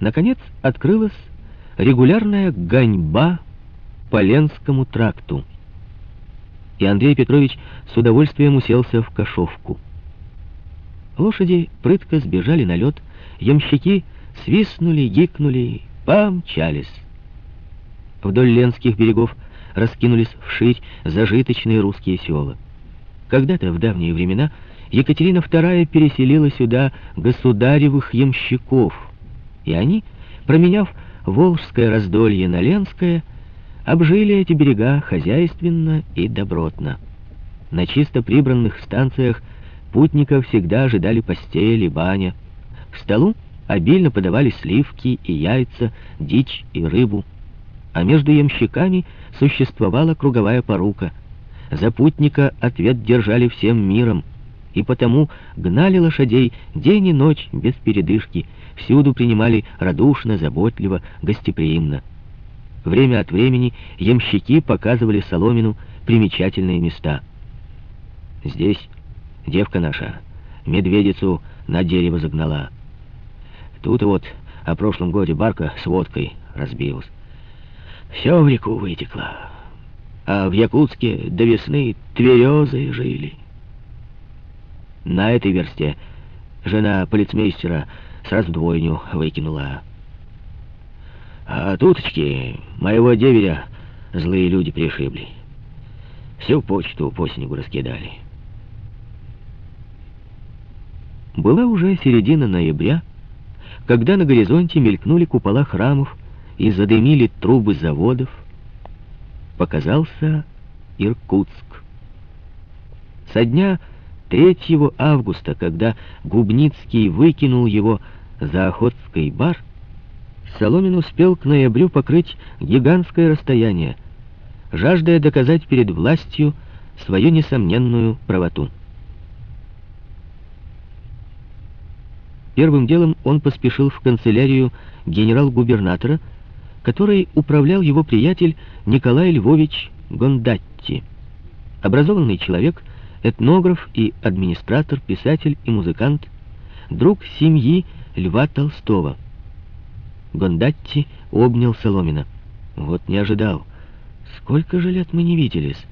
наконец открылась регулярная гоньба по Ленскому тракту. И Андрей Петрович с удовольствием уселся в кошовку. Лошади прытко сбежали на лед, ямщики свистнули, гикнули, помчались. Вдоль Ленских берегов раскинулись вширь зажиточные русские села. Когда-то, в давние времена, Екатерина II переселила сюда государевых ямщиков, и они, променяв Волжское раздолье на Ленское, обжили эти берега хозяйственно и добротно. На чисто прибранных станциях путников всегда ожидали постели, баня. К столу обильно подавали сливки и яйца, дичь и рыбу. А между ямщиками существовала круговая порука. За путника ответ держали всем миром, и потому гнали лошадей день и ночь без передышки, всюду принимали радушно, заботливо, гостеприимно. Время от времени ямщики показывали Соломину примечательные места. Здесь девка наша медведицу на дерево загнала. Тут вот о прошлом годе барка с водкой разбилась. Все в реку вытекло. А в Якутске до весны тверезы жили. На этой версте жена полицмейстера сразу двойню выкинула. А туточки моего деверя злые люди пришибли. Всю почту по снегу раскидали. Была уже середина ноября, когда на горизонте мелькнули купола храмов и задымили трубы заводов, показался Иркутск. Со дня 3 августа, когда Губницкий выкинул его за Охотский бар, Соломин успел к ноябрю покрыть гигантское расстояние, жаждая доказать перед властью свою несомненную правоту. Первым делом он поспешил в канцелярию генерал-губернатора, который управлял его приятель Николай Львович Гондатти. Образованный человек, этнограф и администратор, писатель и музыкант, друг семьи Льва Толстого. Гондатти обнял Соломина. Вот не ожидал. Сколько же лет мы не виделись?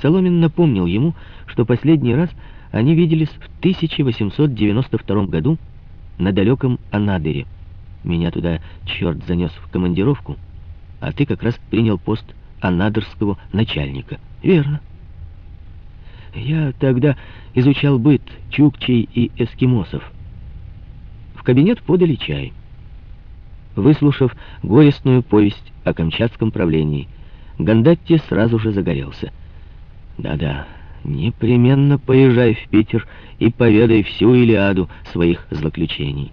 Соломин напомнил ему, что последний раз они виделись в 1892 году на далеком Анадыре. Меня туда черт занес в командировку, а ты как раз принял пост анадырского начальника. Верно. Я тогда изучал быт чукчей и эскимосов. В кабинет подали чай. Выслушав горестную повесть о камчатском правлении, Гандатти сразу же загорелся. Да-да, непременно поезжай в Питер и поведай всю Илиаду своих злоключений.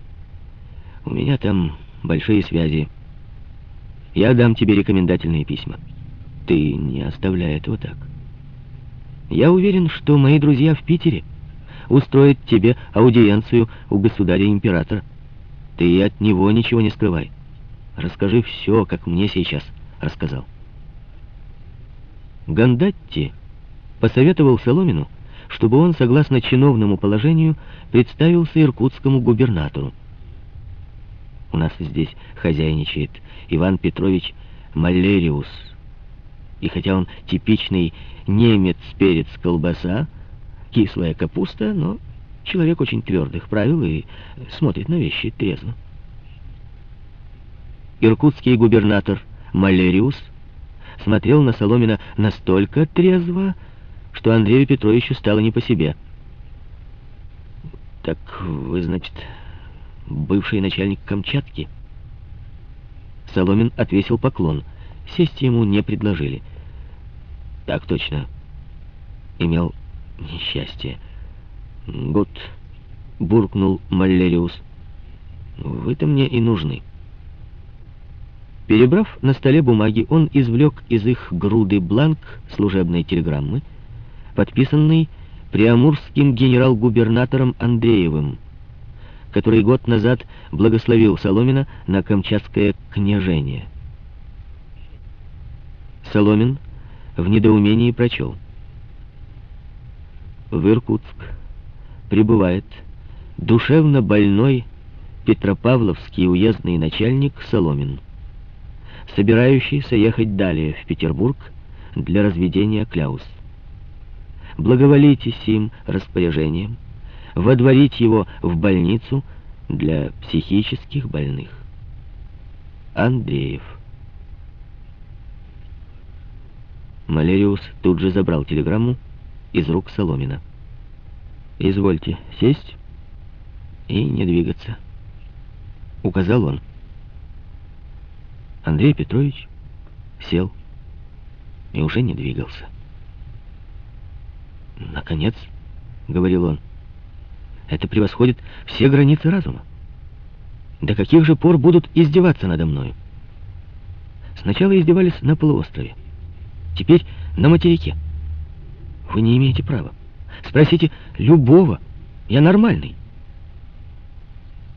У меня там большие связи. Я дам тебе рекомендательные письма. Ты не оставляй этого так. Я уверен, что мои друзья в Питере устроят тебе аудиенцию у государя-императора. Ты от него ничего не скрывай. Расскажи все, как мне сейчас рассказал. Гандатти посоветовал Соломину, чтобы он, согласно чиновному положению, представился иркутскому губернатору. У нас здесь хозяйничает Иван Петрович Малериус. И хотя он типичный немец, перец, колбаса, кислая капуста, но человек очень твердых правил и смотрит на вещи трезво. Иркутский губернатор Малериус смотрел на Соломина настолько трезво, что Андрею Петровичу стало не по себе. «Так вы, значит, бывший начальник Камчатки?» Соломин отвесил поклон. Сесть ему не предложили. «Так точно. Имел несчастье. Год», — буркнул Маллериус. «Вы-то мне и нужны». Перебрав на столе бумаги, он извлек из их груды бланк служебной телеграммы, подписанный приамурским генерал-губернатором Андреевым, который год назад благословил Соломина на Камчатское княжение. Соломин в недоумении прочел. В Иркутск прибывает душевно больной Петропавловский уездный начальник Соломин, собирающийся ехать далее в Петербург для разведения кляус. Благоволите сим распоряжением водворить его в больницу для психических больных. Андреев. Малериус тут же забрал телеграмму из рук Соломина. «Извольте сесть и не двигаться», — указал он. Андрей Петрович сел и уже не двигался. «Наконец», — говорил он, — «это превосходит все границы разума. До каких же пор будут издеваться надо мною? Сначала издевались на полуострове, теперь на материке. Вы не имеете права. Спросите любого. Я нормальный.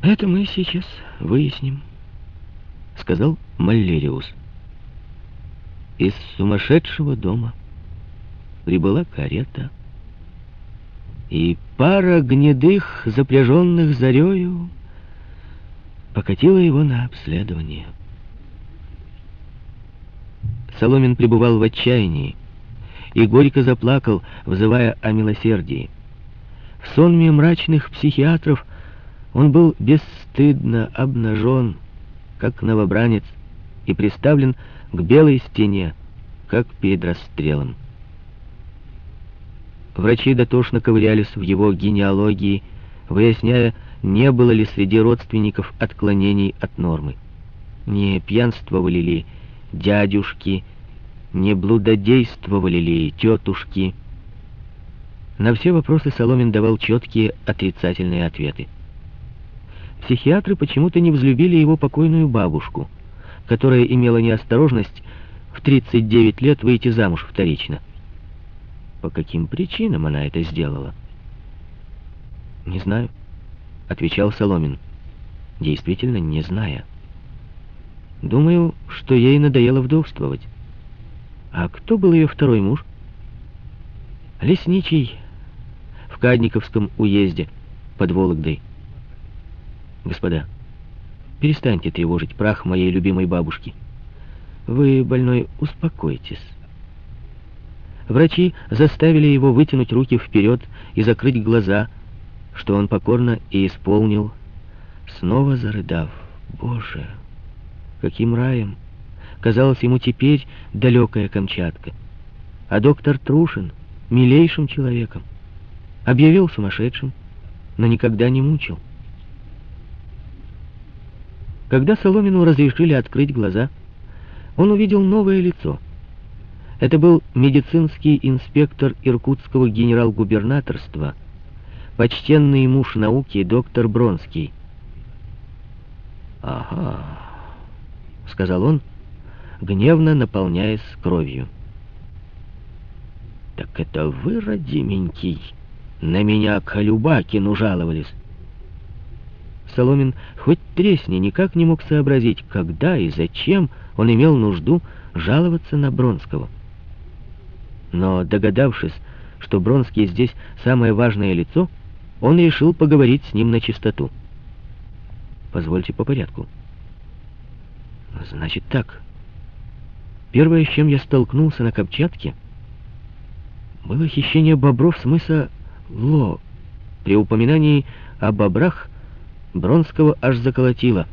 Это мы сейчас выясним, сказал Маллериус. Из сумасшедшего дома прибыла карета, и пара гнедых, запряженных зарею, покатила его на обследование. Соломин пребывал в отчаянии и горько заплакал, взывая о милосердии. В сонме мрачных психиатров он был бесстыдно обнажен, как новобранец, и приставлен к белой стене, как перед расстрелом. Врачи дотошно ковырялись в его генеалогии, выясняя, не было ли среди родственников отклонений от нормы. Не пьянствовали ли дядюшки, не блудодействовали ли тетушки. На все вопросы Соломин давал четкие отрицательные ответы. Психиатры почему-то не взлюбили его покойную бабушку, которая имела неосторожность в 39 лет выйти замуж вторично. По каким причинам она это сделала? «Не знаю», — отвечал Соломин, действительно не зная. «Думаю, что ей надоело вдовствовать». А кто был ее второй муж? Лесничий в Кадниковском уезде под Вологдой. Господа, перестаньте тревожить прах моей любимой бабушки. Вы, больной, успокойтесь. Врачи заставили его вытянуть руки вперед и закрыть глаза, что он покорно и исполнил, снова зарыдав. Боже, каким раем! Казалась ему теперь далекая Камчатка. А доктор Трушин, милейшим человеком, объявил сумасшедшим, но никогда не мучил. Когда Соломину разрешили открыть глаза, он увидел новое лицо. Это был медицинский инспектор иркутского генерал-губернаторства, почтенный муж науки доктор Бронский. «Ага», — сказал он, — гневно наполняясь кровью. «Так это вы, родименький, на меня Колюбакину жаловались?» Соломин хоть тресни никак не мог сообразить, когда и зачем он имел нужду жаловаться на Бронского. Но догадавшись, что Бронский здесь самое важное лицо, он решил поговорить с ним на чистоту. Позвольте по порядку. Значит так, Первое, с чем я столкнулся на Камчатке, было хищение бобров с мыса Ло. При упоминании о бобрах Бронского аж заколотило.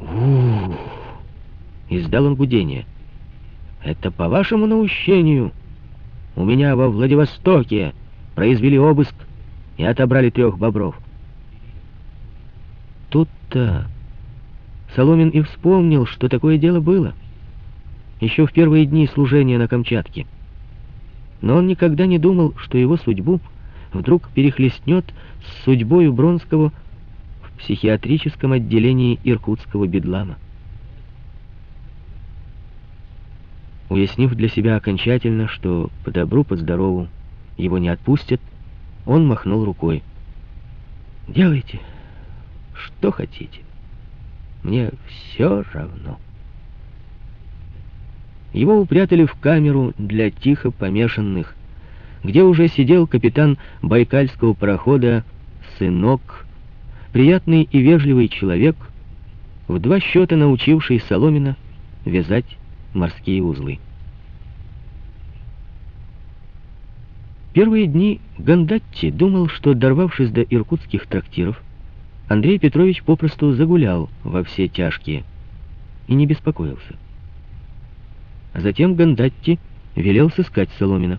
у Издал он гудение. «Это по вашему наущению. У меня во Владивостоке произвели обыск и отобрали трех бобров». Тут-то Соломин и вспомнил, что такое дело было — еще в первые дни служения на Камчатке. Но он никогда не думал, что его судьбу вдруг перехлестнет с судьбою Бронского в психиатрическом отделении иркутского бедлама. Уяснив для себя окончательно, что по добру, по здорову его не отпустят, он махнул рукой. «Делайте, что хотите. Мне все равно». Его упрятали в камеру для тихо помешанных, где уже сидел капитан байкальского парохода «Сынок» приятный и вежливый человек, в два счета научивший Соломина вязать морские узлы. Первые дни Гандатти думал, что, дорвавшись до иркутских трактиров, Андрей Петрович попросту загулял во все тяжкие и не беспокоился. А затем Гандатти велел сыскать Соломина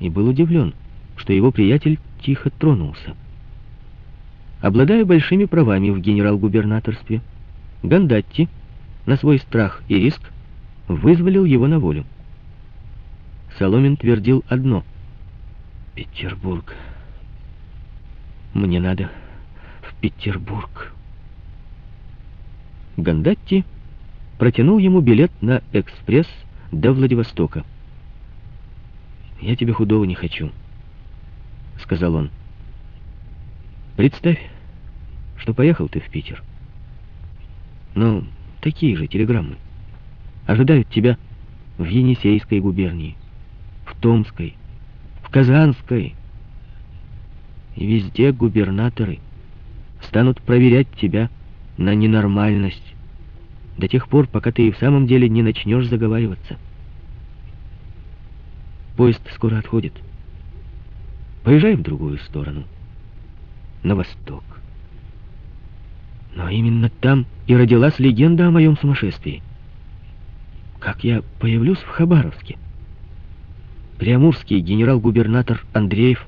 и был удивлен, что его приятель тихо тронулся. Обладая большими правами в генерал-губернаторстве, Гандатти на свой страх и риск вызволил его на волю. Соломин твердил одно. «Петербург. Мне надо в Петербург». Гандатти протянул ему билет на экспресс до Владивостока. «Я тебе худого не хочу», — сказал он. «Представь, что поехал ты в Питер. Ну, такие же телеграммы. Ожидают тебя в Енисейской губернии, в Томской, в Казанской. И везде губернаторы станут проверять тебя на ненормальность до тех пор, пока ты и в самом деле не начнешь заговариваться. Поезд скоро отходит. Поезжай в другую сторону, на восток. Но именно там и родилась легенда о моем сумасшествии. Как я появлюсь в Хабаровске? Приамурский генерал-губернатор Андреев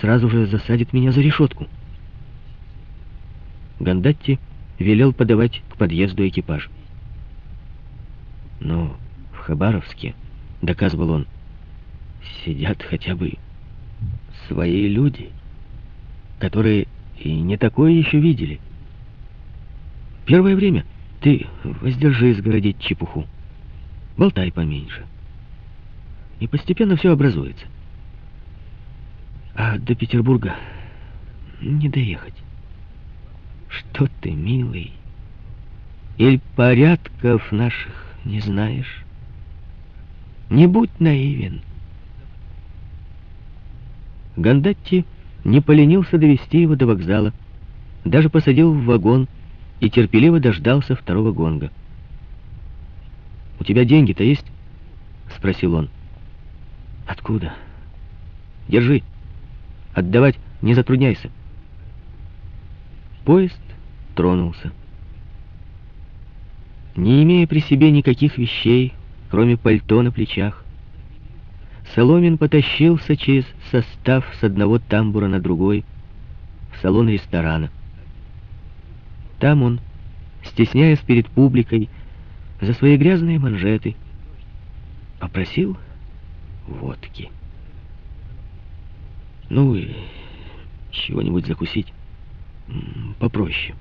сразу же засадит меня за решетку. Гандатти велел подавать к подъезду экипаж. Но в Хабаровске, доказывал он, сидят хотя бы свои люди, которые и не такое еще видели. Первое время ты воздержись городить чепуху. Болтай поменьше. И постепенно все образуется. А до Петербурга не доехать. Что ты, милый? Или порядков наших не знаешь? Не будь наивен. Гандатти не поленился довести его до вокзала, даже посадил в вагон и терпеливо дождался второго гонга. «У тебя деньги-то есть?» — спросил он. «Откуда?» «Держи. Отдавать не затрудняйся». Поезд тронулся. Не имея при себе никаких вещей, кроме пальто на плечах, Соломин потащился через состав с одного тамбура на другой в салон ресторана. Там он, стесняясь перед публикой за свои грязные манжеты, попросил водки. Ну и чего-нибудь закусить попроще.